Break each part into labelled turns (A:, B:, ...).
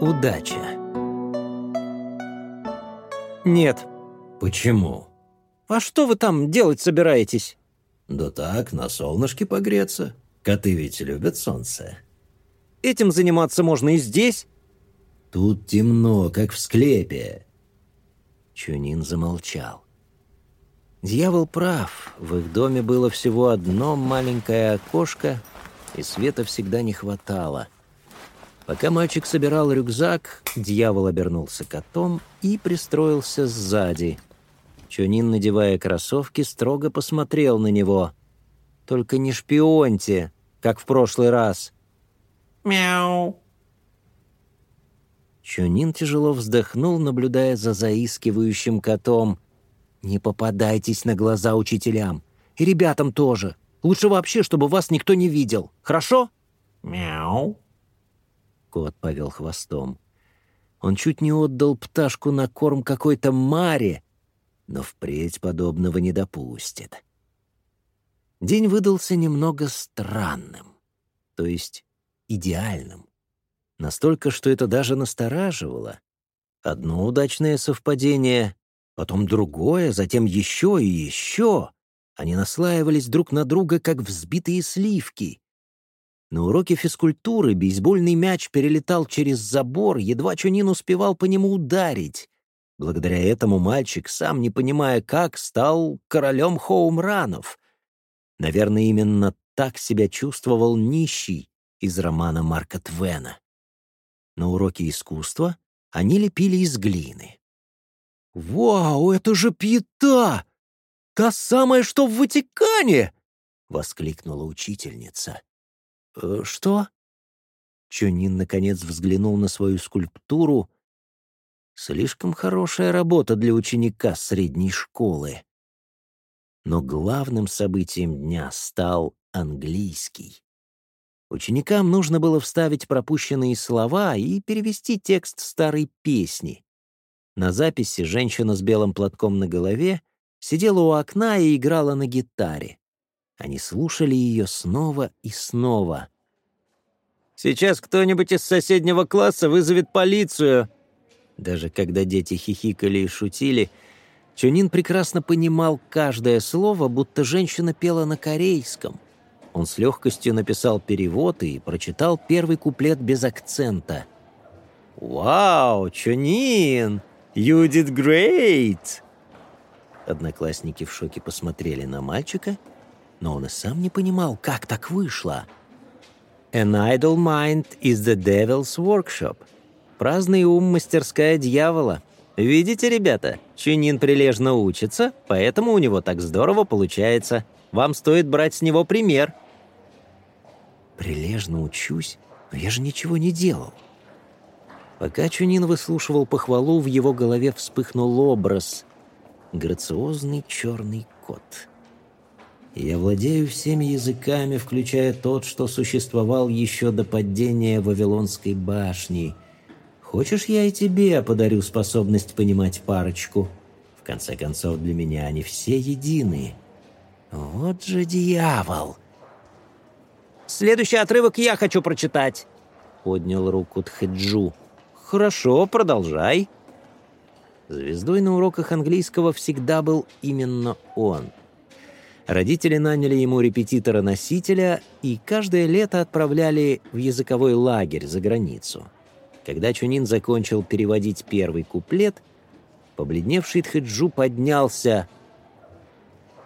A: Удача.
B: Нет.
C: Почему?
B: А что вы там делать собираетесь?
C: Да так, на солнышке погреться. Коты ведь любят солнце.
B: Этим заниматься можно и здесь.
C: Тут темно, как в склепе.
A: Чунин замолчал. Дьявол прав. В их доме было всего одно маленькое окошко, и света всегда не хватало. Пока мальчик собирал рюкзак, дьявол обернулся котом и пристроился сзади. Чунин, надевая кроссовки, строго посмотрел на него. «Только не шпионьте, как в прошлый раз».
B: «Мяу!»
A: Чунин тяжело вздохнул, наблюдая за заискивающим котом. «Не попадайтесь на глаза учителям. И ребятам тоже. Лучше вообще, чтобы вас никто не видел. Хорошо?»
B: «Мяу!»
A: Кот повел хвостом. Он чуть не отдал пташку на корм какой-то маре, но впредь подобного не допустит. День выдался немного странным, то есть идеальным. Настолько, что это даже настораживало. Одно удачное совпадение, потом другое, затем еще и еще. Они наслаивались друг на друга, как взбитые сливки. На уроке физкультуры бейсбольный мяч перелетал через забор, едва Чунин успевал по нему ударить. Благодаря этому мальчик, сам не понимая как, стал королем хоумранов. Наверное, именно так себя чувствовал нищий из романа Марка Твена. На уроке искусства они лепили из глины.
B: «Вау, это же пьета! Та самая, что в Ватикане!» — воскликнула учительница.
A: «Э, «Что?» Чунин, наконец, взглянул на свою скульптуру. Слишком хорошая работа для ученика средней школы. Но главным событием дня стал английский. Ученикам нужно было вставить пропущенные слова и перевести текст старой песни. На записи женщина с белым платком на голове сидела у окна и играла на гитаре. Они слушали ее снова и снова.
B: «Сейчас кто-нибудь из соседнего класса вызовет полицию!»
A: Даже когда дети хихикали и шутили, Чунин прекрасно понимал каждое слово, будто женщина пела на корейском. Он с легкостью написал перевод и прочитал первый куплет без акцента.
B: «Вау, Чунин! You did great!»
A: Одноклассники в шоке посмотрели на мальчика — но он и сам не понимал, как так вышло.
B: «An idle mind is the devil's workshop». Праздный ум — мастерская дьявола. Видите, ребята, Чунин прилежно учится, поэтому у него так здорово получается. Вам стоит брать с него пример.
A: «Прилежно учусь? Но я же ничего не делал». Пока Чунин выслушивал похвалу, в его голове вспыхнул образ. Грациозный черный кот — я владею всеми языками, включая тот, что существовал еще до падения Вавилонской башни. Хочешь, я и тебе подарю способность понимать парочку? В конце концов, для меня они все едины. Вот же дьявол!
B: «Следующий отрывок я хочу прочитать», — поднял руку Тхэджу. «Хорошо, продолжай».
A: Звездой на уроках английского всегда был именно он — Родители наняли ему репетитора-носителя и каждое лето отправляли в языковой лагерь за границу. Когда Чунин закончил переводить первый куплет, побледневший Тхэджу поднялся.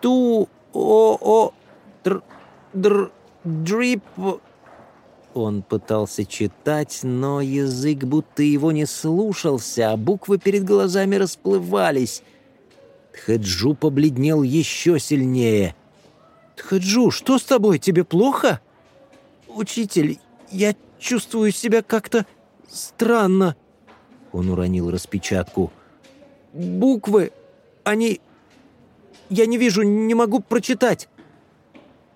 B: «Ту-о-о-др-дрип...»
A: Он пытался читать, но язык будто его не слушался, а буквы перед глазами расплывались. Тхэджу побледнел еще сильнее.
B: «Тхэджу, что с тобой? Тебе плохо?» «Учитель, я чувствую себя как-то странно».
A: Он уронил распечатку.
B: «Буквы, они... Я не вижу, не могу прочитать».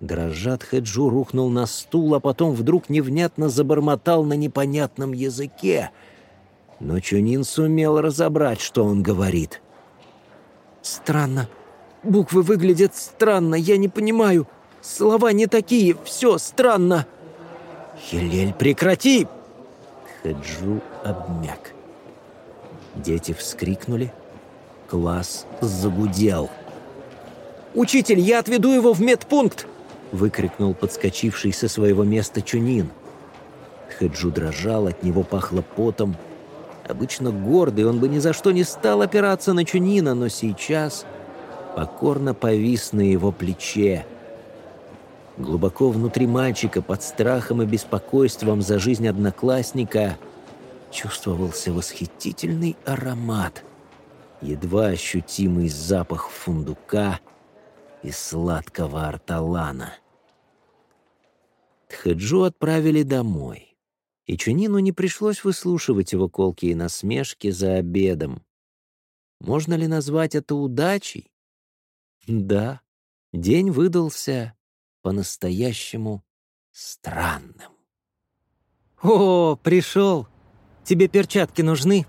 A: Дрожат Хэджу рухнул на стул, а потом вдруг невнятно забормотал на непонятном языке. Но Чунин сумел разобрать, что он говорит.
B: «Странно. Буквы выглядят странно, я не понимаю. Слова не такие, все странно».
A: «Хелель, прекрати!» Хаджу обмяк. Дети вскрикнули. Класс загудел.
B: «Учитель, я отведу его в медпункт!»
A: — выкрикнул подскочивший со своего места Чунин. Хэджу дрожал, от него пахло потом. Обычно гордый, он бы ни за что не стал опираться на Чунина, но сейчас покорно повис на его плече. Глубоко внутри мальчика, под страхом и беспокойством за жизнь одноклассника, чувствовался восхитительный аромат, едва ощутимый запах фундука и сладкого арталана. Тхэджу отправили домой, и Чунину не пришлось выслушивать его колкие насмешки за обедом. Можно ли назвать это удачей? Да, день выдался по-настоящему странным.
B: «О, пришел! Тебе перчатки нужны?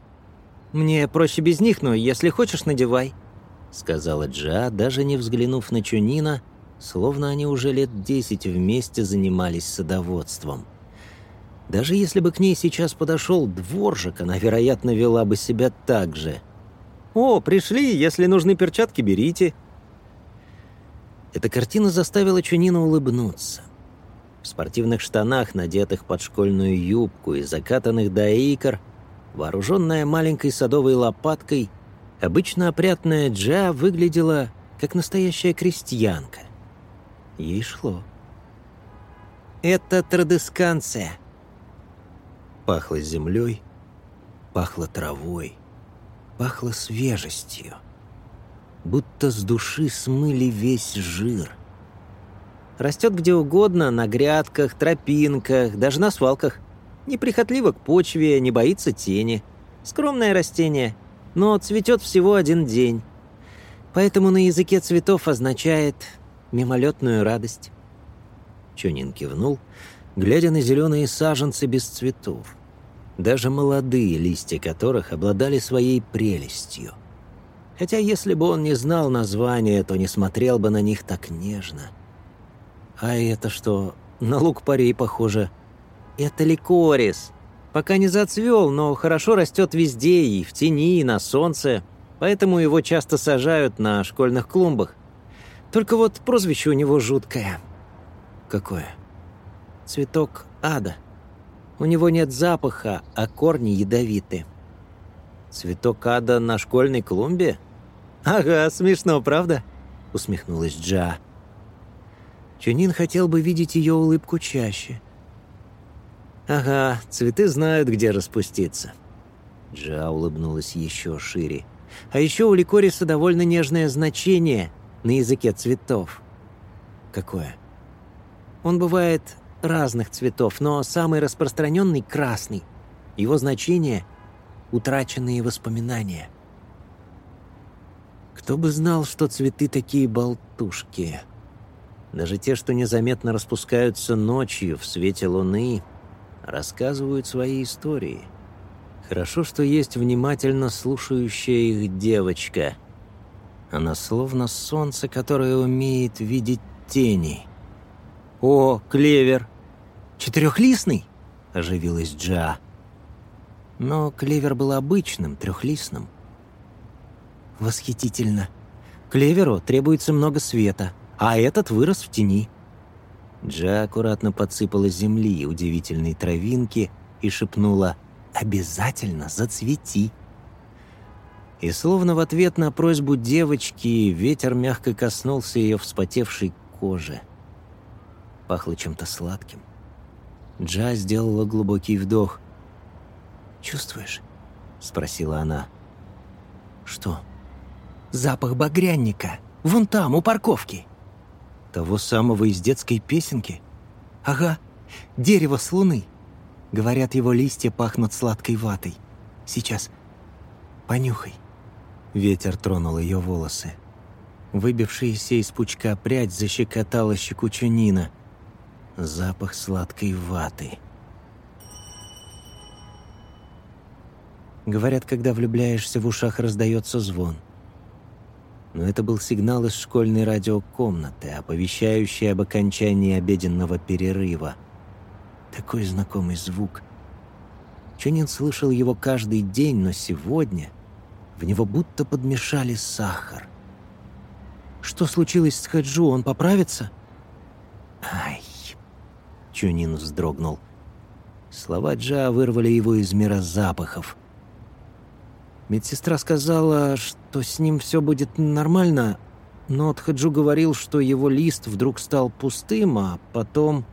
B: Мне проще без них, но если хочешь, надевай», — сказала Джа, даже не взглянув на Чунина, словно они уже лет десять вместе занимались садоводством. Даже если бы к ней сейчас подошел дворжик, она, вероятно, вела бы себя так же. «О, пришли, если нужны перчатки, берите»,
A: эта картина заставила Чунина улыбнуться. В спортивных штанах, надетых под школьную юбку и закатанных до икр, вооруженная маленькой садовой лопаткой, обычно опрятная Джа выглядела как настоящая крестьянка. Ей шло.
B: «Это традесканция».
A: Пахло землей, пахло травой, пахло свежестью будто с души смыли весь жир.
B: Растет где угодно, на грядках, тропинках, даже на свалках. Неприхотливо к почве, не боится тени. Скромное растение, но цветет всего один день. Поэтому на языке цветов означает мимолетную радость.
A: Чунин кивнул, глядя на зеленые саженцы без цветов. Даже молодые листья которых обладали своей прелестью — Хотя если бы он не знал названия, то не смотрел бы на них так нежно. А это что, на лук парей похоже?
B: Это ликорис. Пока не зацвел, но хорошо растет везде, и в тени, и на солнце. Поэтому его часто сажают на школьных клумбах. Только вот прозвище у него жуткое.
A: Какое?
B: Цветок ада. У него нет запаха, а корни ядовиты.
A: Цветок ада на школьной клумбе?
B: «Ага, смешно, правда?»
A: — усмехнулась Джа. Чунин хотел бы видеть ее улыбку чаще.
B: «Ага, цветы знают, где распуститься».
A: Джа улыбнулась еще шире.
B: «А еще у ликориса довольно нежное значение на языке цветов».
A: «Какое?»
B: «Он бывает разных цветов, но самый распространенный — красный. Его значение — утраченные воспоминания».
A: Кто бы знал, что цветы такие болтушки. Даже те, что незаметно распускаются ночью в свете луны, рассказывают свои истории. Хорошо, что есть внимательно слушающая их девочка. Она словно солнце, которое умеет видеть тени.
B: «О, клевер! Четырехлистный?» — оживилась Джа.
A: Но клевер был обычным, трехлистным.
B: Восхитительно. Клеверу требуется много света, а этот вырос в тени.
A: Джа аккуратно подсыпала земли удивительной травинки и шепнула «Обязательно зацвети». И словно в ответ на просьбу девочки ветер мягко коснулся ее вспотевшей кожи. Пахло чем-то сладким. Джа сделала глубокий вдох.
B: «Чувствуешь?»
A: — спросила она.
B: «Что?» Запах багрянника. Вон там, у парковки.
A: Того самого из детской песенки?
B: Ага, дерево с луны. Говорят, его листья пахнут сладкой ватой. Сейчас. Понюхай.
A: Ветер тронул ее волосы. Выбившаяся из пучка прядь защекотала щеку Чунина. Запах сладкой ваты. Говорят, когда влюбляешься, в ушах раздается звон но это был сигнал из школьной радиокомнаты, оповещающий об окончании обеденного перерыва. Такой знакомый звук. Чанин слышал его каждый день, но сегодня в него будто подмешали сахар. «Что случилось с Хаджу? Он поправится?» «Ай!» Чунин вздрогнул. Слова Джа вырвали его из мира запахов. Медсестра сказала, что с ним все будет нормально, но Тхаджу говорил, что его лист вдруг стал пустым, а потом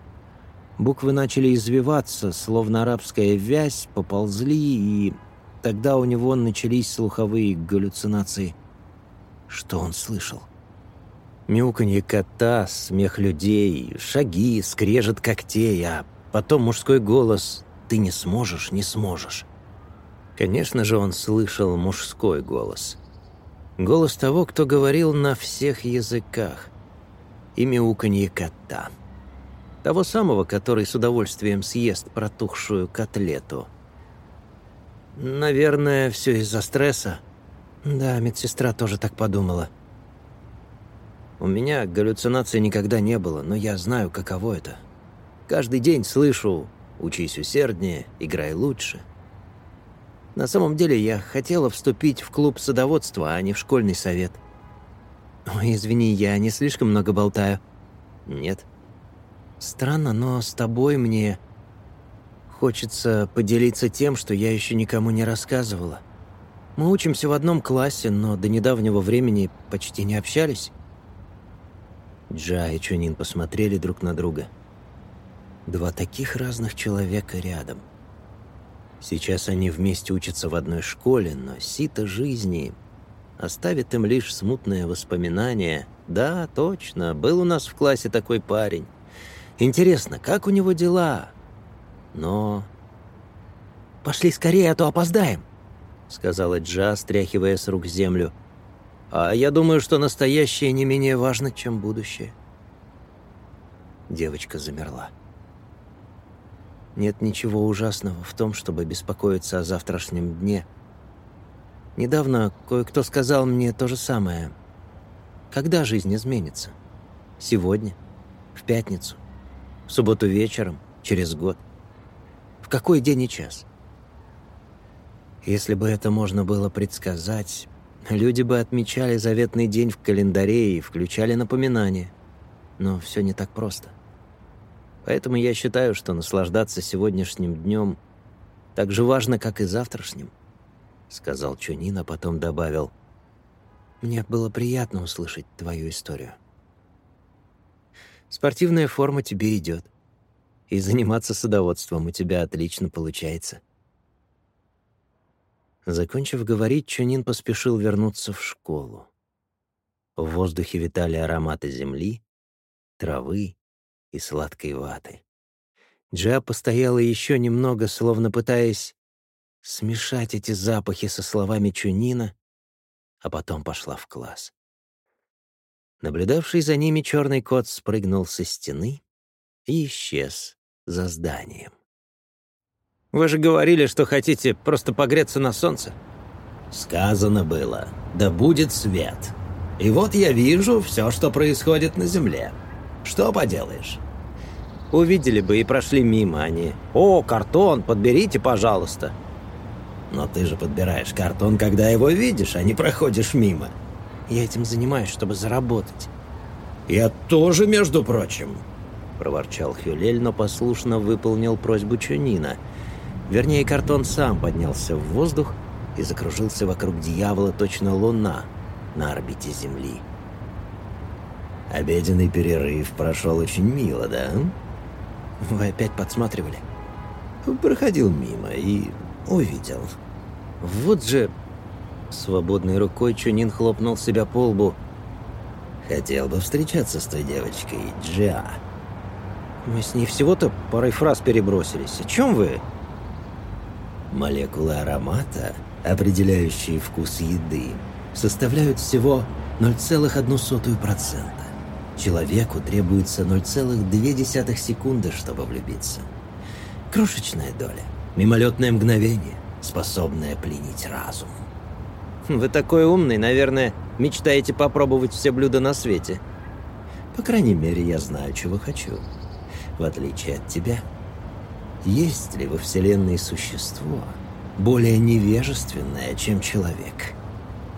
A: буквы начали извиваться, словно арабская вязь, поползли, и тогда у него начались слуховые галлюцинации. Что он слышал? Мяуканье кота, смех людей, шаги, скрежет когтей, а потом мужской голос «Ты не сможешь, не сможешь». Конечно же, он слышал мужской голос. Голос того, кто говорил на всех языках. И мяуканье кота. Того самого, который с удовольствием съест протухшую котлету. Наверное, все из-за стресса. Да, медсестра тоже так подумала. У меня галлюцинаций никогда не было, но я знаю, каково это. Каждый день слышу «учись усерднее, играй лучше». На самом деле я хотела вступить в клуб садоводства, а не в школьный совет. Ой, извини, я не слишком много болтаю. Нет. Странно, но с тобой мне хочется поделиться тем, что я еще никому не рассказывала. Мы учимся в одном классе, но до недавнего времени почти не общались. Джа и Чунин посмотрели друг на друга. Два таких разных человека рядом. Сейчас они вместе учатся в одной школе, но сито жизни оставит им лишь смутное воспоминание. Да, точно, был у нас в классе такой парень. Интересно, как у него дела? Но... «Пошли скорее, а то опоздаем», — сказала Джа, стряхивая с рук землю. А я думаю, что настоящее не менее важно, чем будущее. Девочка замерла. Нет ничего ужасного в том, чтобы беспокоиться о завтрашнем дне. Недавно кое-кто сказал мне то же самое. Когда жизнь изменится? Сегодня? В пятницу? В субботу вечером? Через год? В какой день и час? Если бы это можно было предсказать, Люди бы отмечали заветный день в календаре и включали напоминания. Но все не так просто. Поэтому я считаю, что наслаждаться сегодняшним днем так же важно, как и завтрашним, — сказал Чунин, а потом добавил. Мне было приятно услышать твою историю. Спортивная форма тебе идет. И заниматься садоводством у тебя отлично получается. — Закончив говорить, Чунин поспешил вернуться в школу. В воздухе витали ароматы земли, травы и сладкой ваты. Джа постояла еще немного, словно пытаясь смешать эти запахи со словами Чунина, а потом пошла в класс. Наблюдавший за ними черный кот спрыгнул со стены и исчез за зданием. Вы же говорили, что хотите просто погреться на солнце.
C: Сказано было, да будет свет. И вот я вижу все, что происходит на земле. Что поделаешь?
B: Увидели бы и прошли мимо они. «О, картон, подберите, пожалуйста».
C: Но ты же подбираешь картон, когда его видишь, а не проходишь мимо.
A: Я этим занимаюсь, чтобы заработать.
C: Я тоже, между прочим.
B: Проворчал Хюлель, но послушно выполнил просьбу Чунина — Вернее, картон сам поднялся в воздух и закружился вокруг дьявола точно луна на орбите Земли.
C: Обеденный перерыв прошел очень мило, да?
A: Вы опять подсматривали?
C: Проходил мимо и увидел.
A: Вот же... Свободной рукой Чунин хлопнул себя по лбу.
C: Хотел бы встречаться с той девочкой, Джа.
A: Мы с ней всего-то парой фраз перебросились. О чем вы?
C: Молекулы аромата, определяющие вкус еды, составляют всего 0,01%. Человеку требуется 0,2 секунды, чтобы влюбиться. Крошечная доля, мимолетное мгновение, способное пленить разум.
A: Вы такой умный, наверное, мечтаете попробовать все блюда на свете.
C: По крайней мере, я знаю, чего хочу. В отличие от тебя.
A: Есть ли во Вселенной существо более невежественное, чем человек?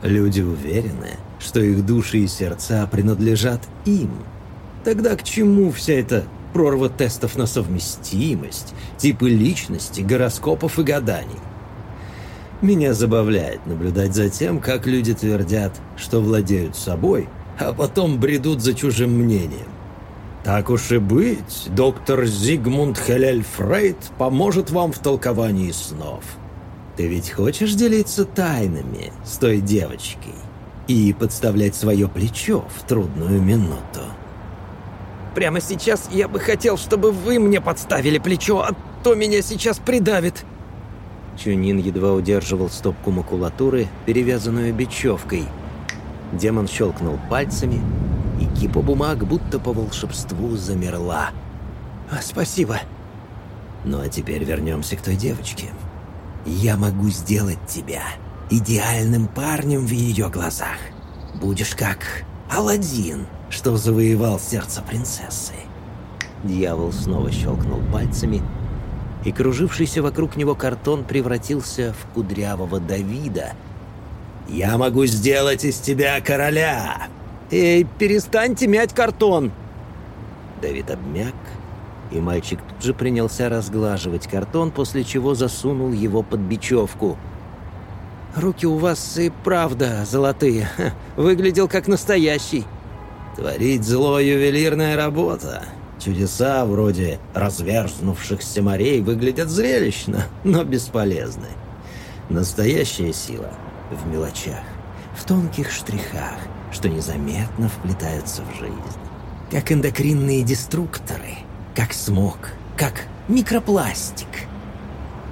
A: Люди уверены, что их души и сердца принадлежат им. Тогда к чему вся эта прорва тестов на совместимость, типы личности, гороскопов и гаданий? Меня забавляет наблюдать за тем, как люди твердят, что владеют собой, а потом бредут за чужим мнением. Так уж и быть, доктор Зигмунд Хелель Фрейд поможет вам в толковании снов. Ты ведь хочешь делиться тайнами с той девочкой и подставлять свое плечо в трудную минуту?
B: Прямо сейчас я бы хотел, чтобы вы мне подставили плечо, а то меня сейчас придавит. Чунин едва удерживал стопку макулатуры, перевязанную бечевкой. Демон щелкнул пальцами, и кипа бумаг будто по волшебству замерла.
A: А, «Спасибо». «Ну а теперь вернемся к той девочке. Я могу сделать тебя идеальным парнем в ее глазах. Будешь как Аладдин, что завоевал сердце принцессы».
B: Дьявол снова щелкнул пальцами, и кружившийся вокруг него картон превратился в кудрявого Давида.
A: «Я могу сделать из тебя короля!»
B: «Эй, перестаньте мять картон!»
A: Давид обмяк, и мальчик тут же принялся разглаживать картон, после чего засунул его под бечевку.
B: «Руки у вас и правда золотые. Выглядел как настоящий».
A: «Творить зло — ювелирная работа. Чудеса вроде разверзнувшихся морей выглядят зрелищно, но бесполезны. Настоящая сила в мелочах, в тонких штрихах, что незаметно вплетаются в жизнь. Как эндокринные деструкторы, как смог, как микропластик.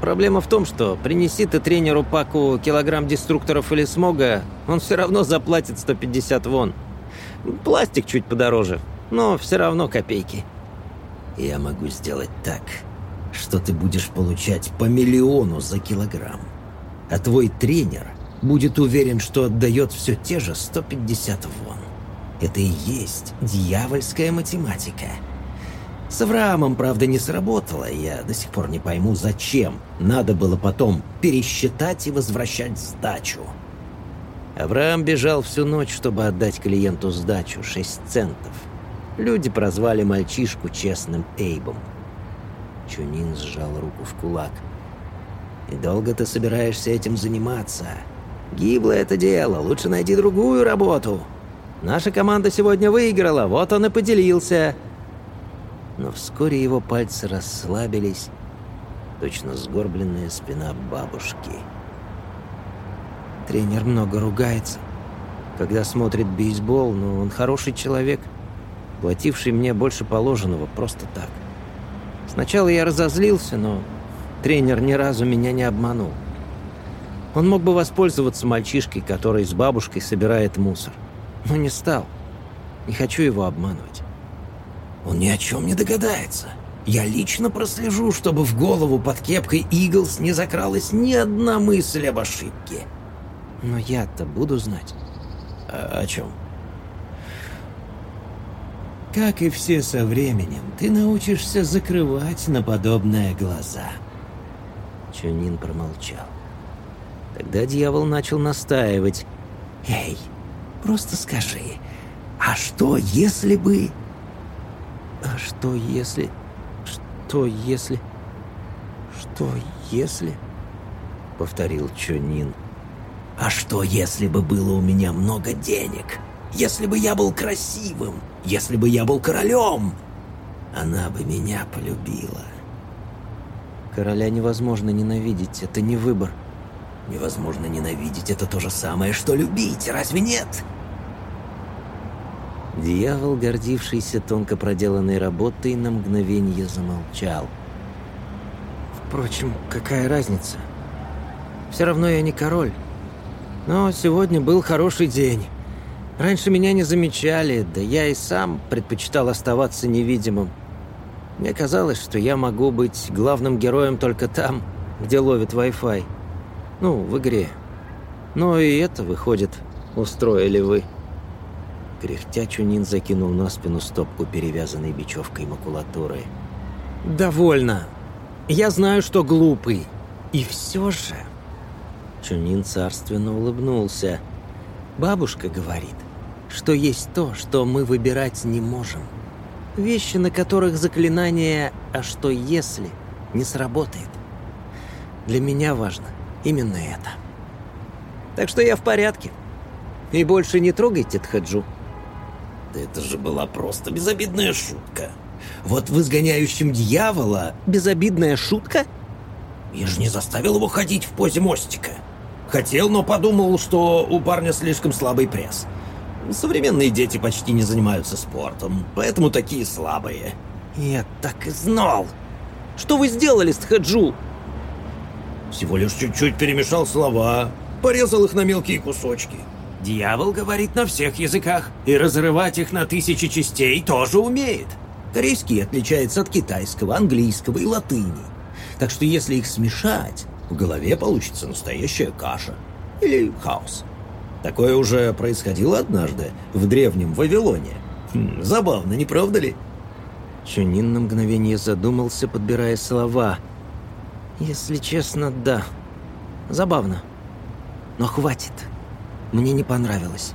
B: Проблема в том, что принеси ты тренеру Паку килограмм деструкторов или смога, он все равно заплатит 150 вон. Пластик чуть подороже, но все равно копейки.
A: Я могу сделать так, что ты будешь получать по миллиону за килограмм. А твой тренер будет уверен, что отдает все те же 150 вон. Это и есть дьявольская математика. С Авраамом, правда, не сработало. Я до сих пор не пойму, зачем надо было потом пересчитать и возвращать сдачу. Авраам бежал всю ночь, чтобы отдать клиенту сдачу 6 центов. Люди прозвали мальчишку честным Эйбом. Чунин сжал руку в кулак. «И долго ты собираешься этим заниматься? Гибло это дело, лучше найди другую работу. Наша команда сегодня выиграла, вот он и поделился». Но вскоре его пальцы расслабились, точно сгорбленная спина бабушки. Тренер много ругается, когда смотрит бейсбол, но он хороший человек — плативший мне больше положенного просто так. Сначала я разозлился, но тренер ни разу меня не обманул. Он мог бы воспользоваться мальчишкой, который с бабушкой собирает мусор. Но не стал. Не хочу его обманывать. Он ни о чем не догадается. Я лично прослежу, чтобы в голову под кепкой Иглс не закралась ни одна мысль об ошибке. Но я-то буду знать. А о чем? Как и все со временем, ты научишься закрывать на подобное глаза. Чунин промолчал. Тогда дьявол начал настаивать. «Эй, просто скажи, а что если бы...» «А что если... что если... что если...» Повторил Чунин. «А что если бы было у меня много денег? Если бы я был красивым, если бы я был королем, она бы меня полюбила. Короля невозможно ненавидеть, это не выбор. Невозможно ненавидеть, это то же самое, что любить, разве нет? Дьявол, гордившийся тонко проделанной работой, на мгновение замолчал. Впрочем, какая разница? Все равно я не король. Но сегодня был хороший день. Раньше меня не замечали, да я и сам предпочитал оставаться невидимым. Мне казалось, что я могу быть главным героем только там, где ловит Wi-Fi. Ну, в игре. Но и это, выходит, устроили вы. Кряхтя Чунин закинул на спину стопку, перевязанной бечевкой макулатуры. «Довольно.
B: Я знаю, что глупый. И все же...» Чунин царственно улыбнулся. «Бабушка говорит, что есть то, что мы выбирать не можем. Вещи, на которых заклинание «а что если» не сработает. Для меня важно именно это. Так что я в порядке. И больше не трогайте Тхаджу.
C: Да это же была просто безобидная шутка. Вот в изгоняющем дьявола...
B: Безобидная шутка?
C: Я же не заставил его ходить в позе мостика. Хотел, но подумал, что у парня слишком слабый пресс. Современные дети почти не занимаются спортом, поэтому такие слабые.
B: Я так и знал. Что вы сделали с Тхаджу?
C: Всего лишь чуть-чуть перемешал слова, порезал их на мелкие кусочки. Дьявол говорит на всех языках, и разрывать их на тысячи частей тоже умеет. Корейский отличается от китайского, английского и латыни. Так что если их смешать, в голове получится настоящая каша. Или хаос. Такое уже происходило однажды в древнем Вавилоне. Хм, забавно, не правда ли?
B: Чунин на мгновение задумался, подбирая слова. Если честно, да. Забавно. Но хватит. Мне не понравилось.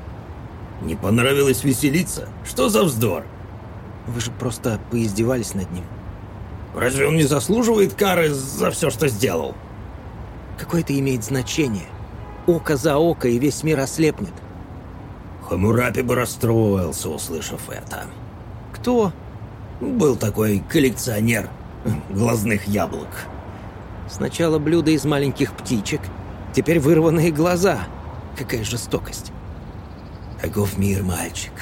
C: Не понравилось веселиться? Что за вздор?
B: Вы же просто поиздевались над ним.
C: Разве он не заслуживает кары за все, что сделал?
B: Какое это имеет значение? Око за око, и весь мир ослепнет.
C: Хамурапи бы расстроился, услышав это.
B: Кто?
C: Был такой коллекционер глазных яблок.
B: Сначала блюдо из маленьких птичек, теперь вырванные глаза. Какая жестокость.
C: Таков мир, мальчик.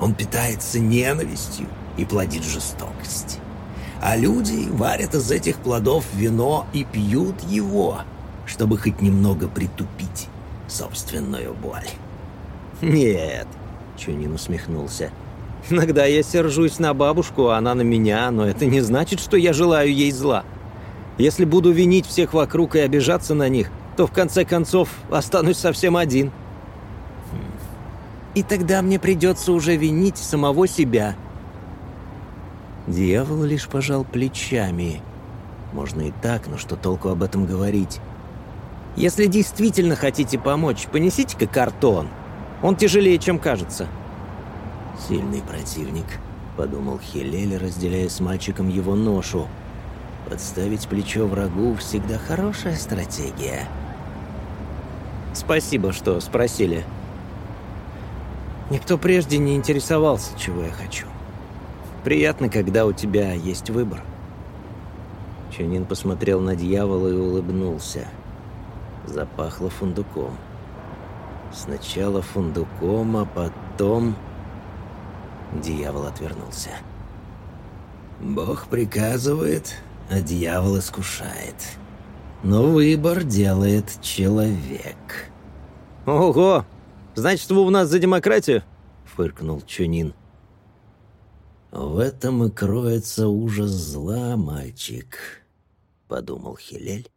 C: Он питается ненавистью и плодит жестокость. А люди варят из этих плодов вино и пьют его, чтобы хоть немного притупить собственную боль.
B: «Нет», — Чунин усмехнулся. «Иногда я сержусь на бабушку, а она на меня, но это не значит, что я желаю ей зла. Если буду винить всех вокруг и обижаться на них, то в конце концов останусь совсем один». И тогда мне придется уже винить самого себя. Дьявол лишь пожал плечами. Можно и так, но что толку об этом говорить? Если действительно хотите помочь, понесите-ка картон. Он тяжелее, чем кажется.
A: Сильный противник, подумал Хилель, разделяя с мальчиком его ношу. Подставить плечо врагу всегда хорошая стратегия.
B: Спасибо, что спросили. Никто прежде не интересовался, чего я хочу. Приятно, когда у тебя есть выбор.
A: Чунин посмотрел на дьявола и улыбнулся. Запахло фундуком. Сначала фундуком, а потом... Дьявол отвернулся. Бог приказывает, а дьявол искушает. Но выбор делает человек.
B: Ого! Значит, вы у нас за демократию?»
A: — фыркнул Чунин. «В этом и кроется ужас зла, мальчик», — подумал Хилель,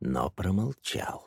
A: но промолчал.